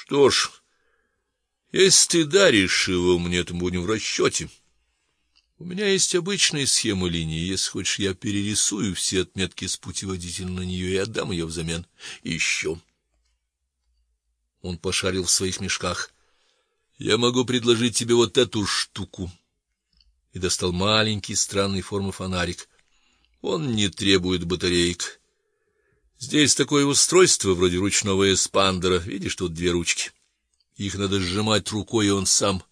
Что ж, если ты даришь его мне, то будем в расчете. У меня есть обычная схема линии. Если хочешь, я перерисую все отметки с путеводителя на нее и отдам ее взамен. Еще. Он пошарил в своих мешках. Я могу предложить тебе вот эту штуку. И достал маленький странной формы фонарик. Он не требует батареек. Здесь такое устройство вроде ручного эспандера. Видишь, тут две ручки. Их надо сжимать рукой, и он сам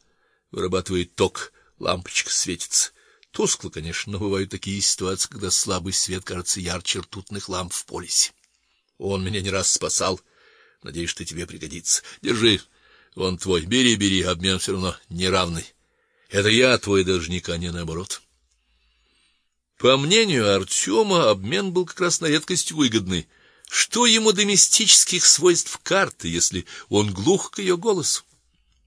вырабатывает ток лампочка светится. Тускло, конечно, но бывают такие ситуации, когда слабый свет кажется ярче ртутных ламп в полисе. Он меня не раз спасал. Надеюсь, что тебе пригодится. Держи. Он твой. Бери, бери, обмен все равно неравный. Это я твой должник, а не наоборот. По мнению Артема, обмен был как раз на редкость выгодный. Что ему до мистических свойств карты, если он глух к ее голосу?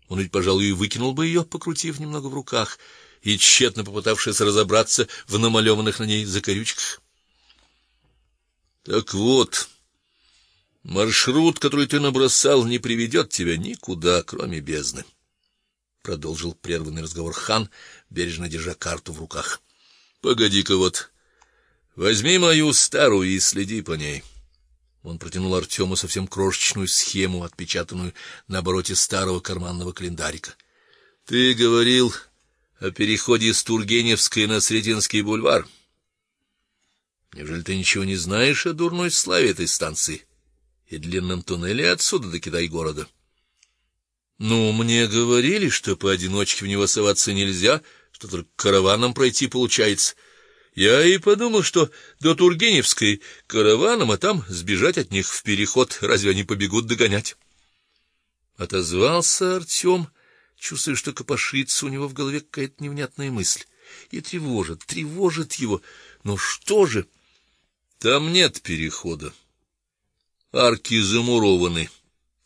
Он ведь, пожалуй, и выкинул бы ее, покрутив немного в руках и тщетно попытавшись разобраться в намалеванных на ней закорючках. Так вот, маршрут, который ты набросал, не приведет тебя никуда, кроме бездны, продолжил прерванный разговор хан, бережно держа карту в руках. Погоди-ка вот. Возьми мою старую и следи по ней. Он протянул Артему совсем крошечную схему, отпечатанную на обороте старого карманного календарика. Ты говорил о переходе с Тургеневской на Сретенский бульвар. Неужели ты ничего не знаешь о дурной славе этой станции и длинном туннеле отсюда до Китай-города? Ну, мне говорили, что поодиночке в него соваться нельзя, что только караваном пройти получается. Я и подумал, что до Тургеневской караваном, а там сбежать от них в переход, разве они побегут догонять? Отозвался Артем, чувствуя, что копошится у него в голове какая-то невнятная мысль, и тревожит, тревожит его. Но что же? Там нет перехода. Арки замурованы.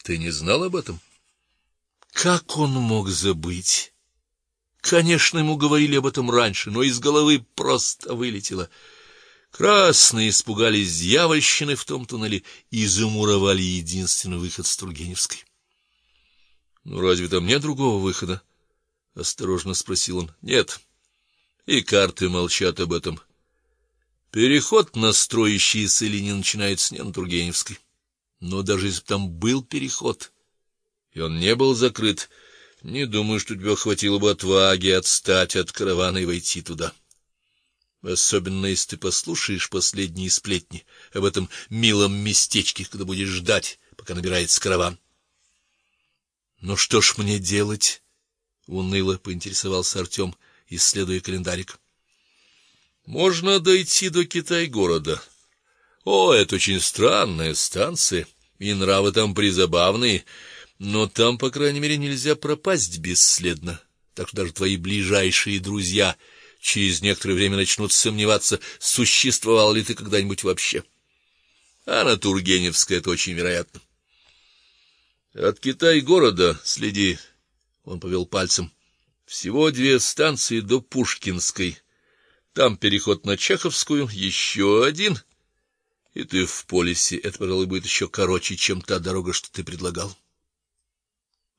Ты не знал об этом? Как он мог забыть? Конечно, ему говорили об этом раньше, но из головы просто вылетело. Красные испугались дьявольщины в том туннеле и замуровали единственный выход с Тургеневской. Ну разве там нет другого выхода? осторожно спросил он. Нет. И карты молчат об этом. Переход на строящиеся линии начинается не на Тургеневской. Но даже если бы там был переход, и он не был закрыт, не думаю, что тебе хватило бы отваги отстать от каравана и войти туда. Особенно если ты послушаешь последние сплетни об этом милом местечке, когда будешь ждать, пока набирается караван. Ну что ж мне делать? уныло поинтересовался Артем, исследуя календарик. Можно дойти до Китай-города. О, это очень странная станция, и нравы там призабавные. Но там, по крайней мере, нельзя пропасть бесследно. Так что даже твои ближайшие друзья через некоторое время начнут сомневаться, существовал ли ты когда-нибудь вообще. А на Тургеневской это очень вероятно. От Китай-города следи, он повел пальцем. Всего две станции до Пушкинской. Там переход на Чеховскую, еще один. И ты в полисе. Это, пожалуй, будет еще короче, чем та дорога, что ты предлагал.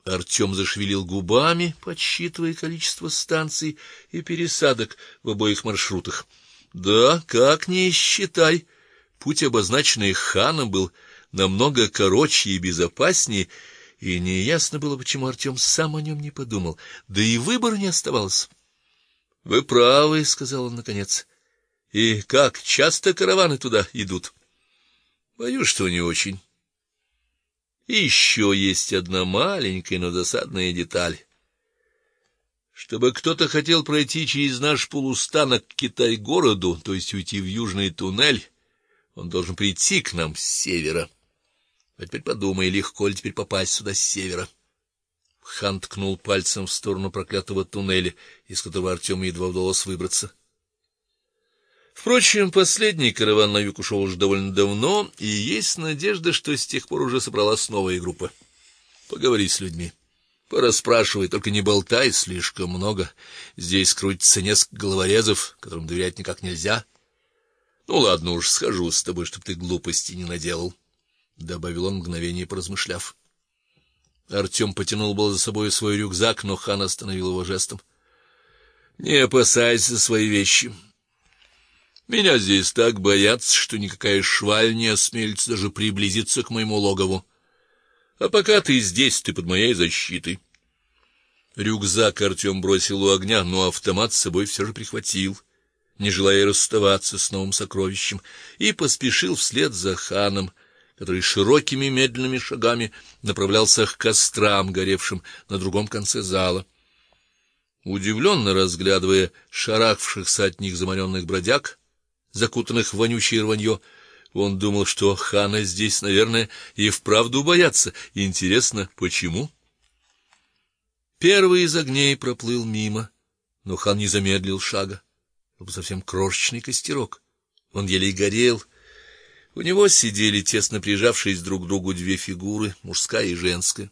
Артем зашевелил губами, подсчитывая количество станций и пересадок в обоих маршрутах. Да, как ни считай, путь обозначенный ханом был намного короче и безопаснее, и неясно было, почему Артем сам о нем не подумал, да и выбора не оставалось. Вы правы, сказал он наконец. И как часто караваны туда идут? Боюсь, что не очень. И еще есть одна маленькая, но досадная деталь. Чтобы кто-то хотел пройти через наш полустанок к Китай-городу, то есть уйти в южный туннель, он должен прийти к нам с севера. А теперь подумай, легко ли теперь попасть сюда с севера. Хан ткнул пальцем в сторону проклятого туннеля, из которого Артему едва удалось выбраться. Впрочем, последний караван на юг ушел уже довольно давно, и есть надежда, что с тех пор уже собралась новая группа. Поговори с людьми. Порасспрашивай, только не болтай слишком много. Здесь крутится несколько головорезов, которым доверять никак нельзя. Ну ладно уж, схожу с тобой, чтобы ты глупости не наделал, добавил он мгновение поразмышляв. Артем потянул было за собой свой рюкзак, но хан остановил его жестом. Не опасайся свои вещи. Меня здесь так боятся, что никакая шваль не осмелится даже приблизиться к моему логову. А пока ты здесь, ты под моей защитой. Рюкзак Артем бросил у огня, но автомат с собой все же прихватил, не желая расставаться с новым сокровищем, и поспешил вслед за ханом, который широкими медленными шагами направлялся к кострам, горевшим на другом конце зала. Удивленно разглядывая шарахавшихся от них заморенных бродяг, закутанных в вонючее рванье, он думал, что хана здесь, наверное, и вправду боятся. Интересно, почему? Первый из огней проплыл мимо, но хан не замедлил шага. Это был совсем крошечный костерок. Он еле горел. У него сидели тесно прижавшись друг к другу две фигуры, мужская и женская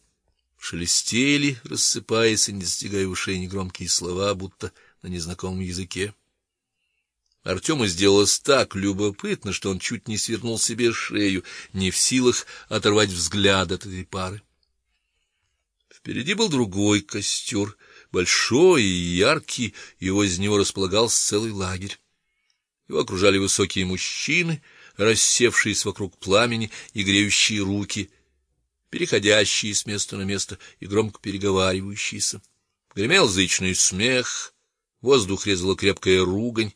шелестели, рассыпаясь и не достигая ушей негромкие слова, будто на незнакомом языке. Артему сделалось так любопытно, что он чуть не свернул себе шею, не в силах оторвать взгляд от этой пары. Впереди был другой костер, большой и яркий, и возле него располагался целый лагерь. Его окружали высокие мужчины, рассевшиеся вокруг пламени и греющие руки переходящие с места на место и громко переговаривающиеся. Гремел зычный смех, воздух резала крепкая ругань,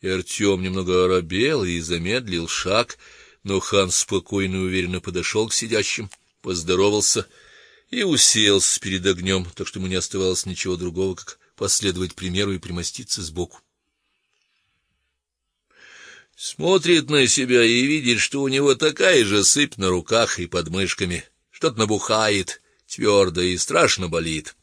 и Артем немного оробел и замедлил шаг, но хан спокойно и уверенно подошел к сидящим, поздоровался и уселся перед огнем, так что ему не оставалось ничего другого, как последовать примеру и примоститься сбоку. Смотрит на себя и видит, что у него такая же сыпь на руках и под мышками что-то набухает, твердо и страшно болит.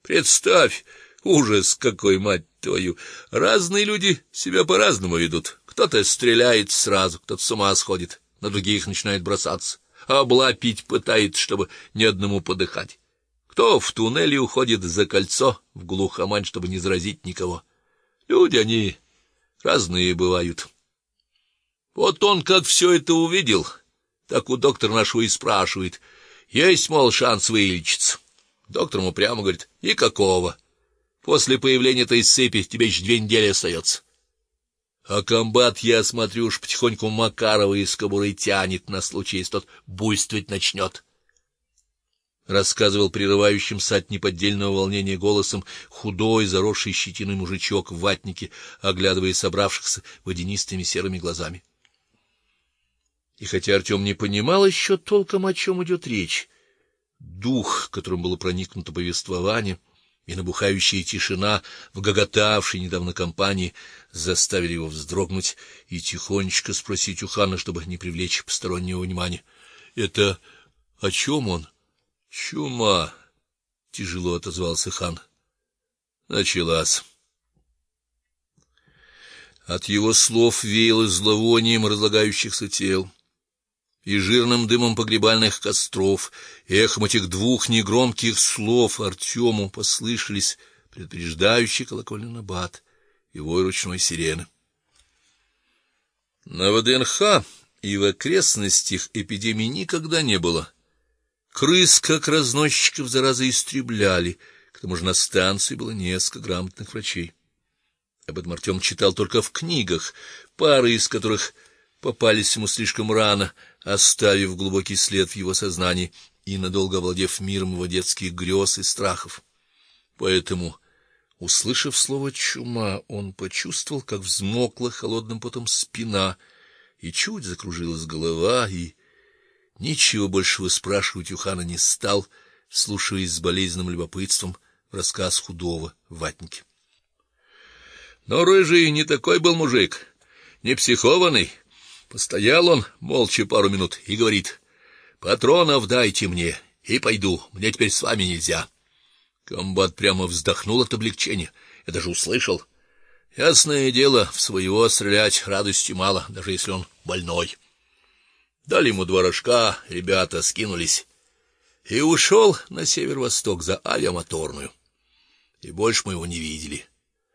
Представь, ужас какой, мать твою. Разные люди себя по-разному ведут. Кто-то стреляет сразу, кто-то с ума сходит, на других начинает бросаться, облапить пытается, чтобы ни одному подыхать. Кто в туннеле уходит за кольцо в глухомань, чтобы не заразить никого. Люди они разные бывают. Вот он как все это увидел, так у доктора нашего и спрашивает: есть, мол, шанс вылечиться. Доктор ему прямо говорит: "И какого? После появления этой сыпи тебе еще две недели остается». А комбат, я смотрю, уж потихоньку Макарова из кобуры тянет на случай, если тот буйствовать начнет. Рассказывал прерывающимся от неподдельного волнения голосом худой, заросший щетиной мужичок в ватнике, оглядывая собравшихся водянистыми серыми глазами. И хотя Артем не понимал еще толком, о чем идет речь, дух, которым было проникнуто повествование, и набухающая тишина в гоготавшей недавно компании заставили его вздрогнуть и тихонечко спросить у хана, чтобы не привлечь постороннего внимания: "Это о чем он?" "Чума", тяжело отозвался хан. Началась. От его слов веяло зловонием разлагающихся тел и жирным дымом погребальных костров, эхом этих двух негромких слов Артему послышались предупреждающий колокольный набат и вой ручной сирены. На ВДНХ и в окрестностях эпидемии никогда не было. Крыс, как разносчиков заразы, истребляли, к тому же на станции было несколько грамотных врачей. Об этом Артем читал только в книгах, пары из которых попались ему слишком рано, оставив глубокий след в его сознании и надолго овладев миром его детских грез и страхов. Поэтому, услышав слово чума, он почувствовал, как взмокла холодным потом спина, и чуть закружилась голова, и ничего больше выспрашивать у хана не стал, слушаясь с болезненным любопытством рассказ худого ватники. Но рыжий не такой был мужик, не психованный. Постоял он молча пару минут и говорит: "Патронов дайте мне, и пойду. Мне теперь с вами нельзя". Комбат прямо вздохнул от облегчения. Я даже услышал. Ясное дело, в своего стрелять радости мало, даже если он больной. Дали ему два рожка, ребята скинулись и ушел на северо-восток за авиамоторную. И больше мы его не видели.